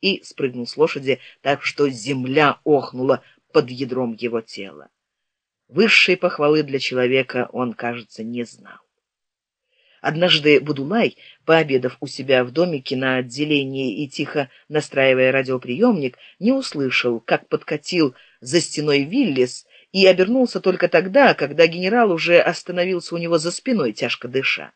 и спрыгнул с лошади так, что земля охнула под ядром его тела. Высшей похвалы для человека он, кажется, не знал. Однажды Будулай, пообедав у себя в домике на отделении и тихо настраивая радиоприемник, не услышал, как подкатил за стеной Виллис и обернулся только тогда, когда генерал уже остановился у него за спиной, тяжко дыша.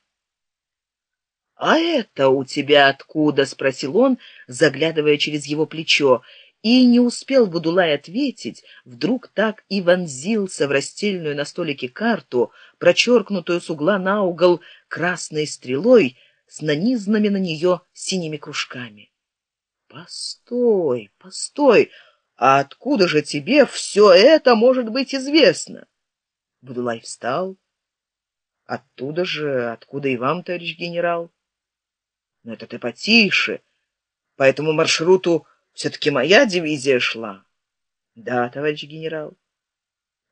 «А это у тебя откуда?» — спросил он, заглядывая через его плечо, и не успел Будулай ответить, вдруг так и вонзился в растельную на столике карту, прочеркнутую с угла на угол красной стрелой с нанизанными на нее синими кружками. «Постой, постой!» А откуда же тебе все это может быть известно? Будулай встал. Оттуда же, откуда и вам, товарищ генерал. Но это ты потише. По этому маршруту все-таки моя дивизия шла. Да, товарищ генерал.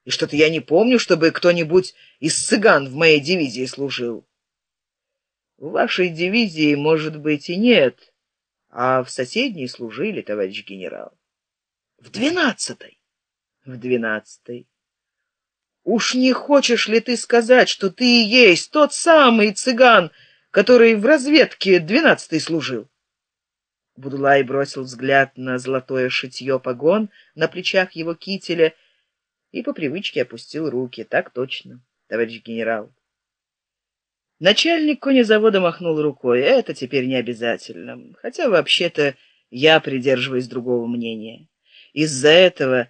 И что-то я не помню, чтобы кто-нибудь из цыган в моей дивизии служил. В вашей дивизии, может быть, и нет, а в соседней служили, товарищ генерал в двенадцатой в двенадцатой уж не хочешь ли ты сказать что ты и есть тот самый цыган который в разведке двенадцатый служил. Будулай бросил взгляд на золотое шитье погон на плечах его кителя и по привычке опустил руки. Так точно товарищ генерал. Начальник конезавода махнул рукой. Это теперь не обязательно. Хотя вообще то я придерживаюсь другого мнения. Из-за этого,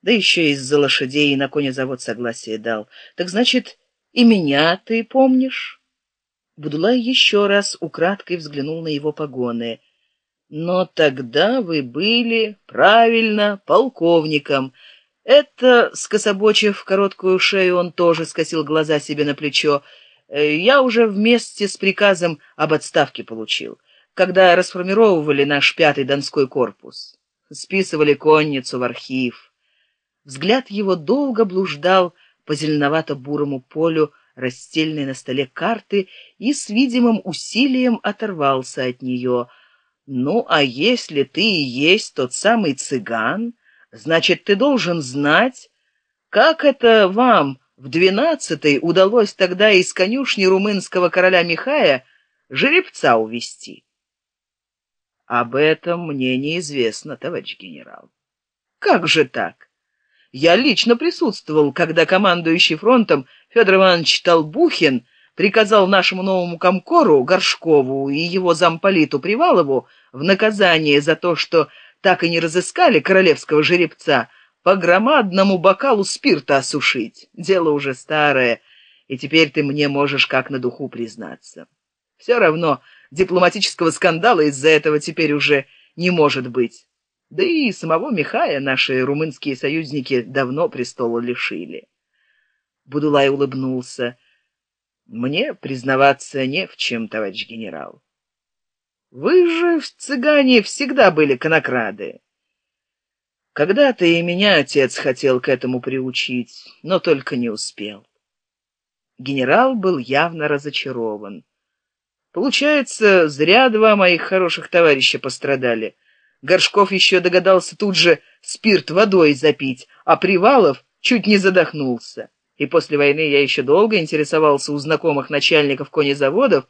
да еще из-за лошадей и на конезавод согласие дал. Так значит, и меня ты помнишь? Будулай еще раз украдкой взглянул на его погоны. Но тогда вы были, правильно, полковником. Это, скособочив короткую шею, он тоже скосил глаза себе на плечо. Э, я уже вместе с приказом об отставке получил, когда расформировывали наш пятый донской корпус списывали конницу в архив. Взгляд его долго блуждал по зеленовато-бурому полю расстельной на столе карты и с видимым усилием оторвался от нее. «Ну, а если ты и есть тот самый цыган, значит, ты должен знать, как это вам в двенадцатой удалось тогда из конюшни румынского короля Михая жеребца увести? Об этом мне неизвестно товарищ генерал как же так? Я лично присутствовал когда командующий фронтом федор иванович толбухин приказал нашему новому комкору горшкову и его замполиту привалову в наказание за то что так и не разыскали королевского жеребца по громадному бокалу спирта осушить дело уже старое и теперь ты мне можешь как на духу признаться все равно дипломатического скандала из-за этого теперь уже не может быть. Да и самого Михая наши румынские союзники давно престола лишили. Будулай улыбнулся. Мне признаваться не в чем, товарищ генерал. Вы же в цыгане всегда были конокрады. Когда-то и меня отец хотел к этому приучить, но только не успел. Генерал был явно разочарован. Получается, зря два моих хороших товарища пострадали. Горшков еще догадался тут же спирт водой запить, а Привалов чуть не задохнулся. И после войны я еще долго интересовался у знакомых начальников конезаводов,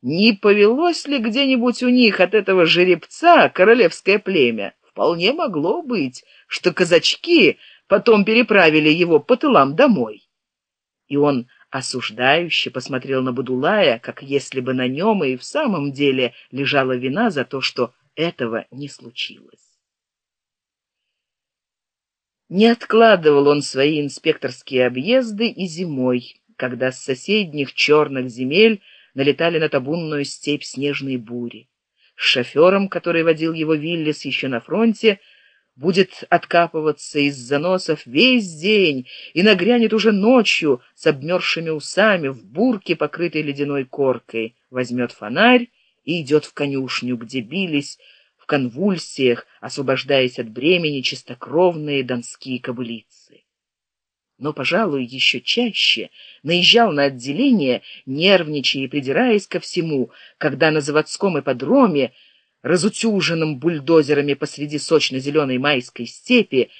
не повелось ли где-нибудь у них от этого жеребца королевское племя. Вполне могло быть, что казачки потом переправили его по тылам домой. И он осуждающе посмотрел на Будулая, как если бы на нем и в самом деле лежала вина за то, что этого не случилось. Не откладывал он свои инспекторские объезды и зимой, когда с соседних черных земель налетали на табунную степь снежной бури. С шофером, который водил его Виллис еще на фронте, будет откапываться из заносов весь день и нагрянет уже ночью с обмерзшими усами в бурке, покрытой ледяной коркой, возьмет фонарь и идет в конюшню, где бились конвульсиях, освобождаясь от бремени чистокровные донские кобылицы. Но, пожалуй, еще чаще наезжал на отделение, нервничая и придираясь ко всему, когда на заводском ипподроме разутюженным бульдозерами посреди сочно-зеленой майской степи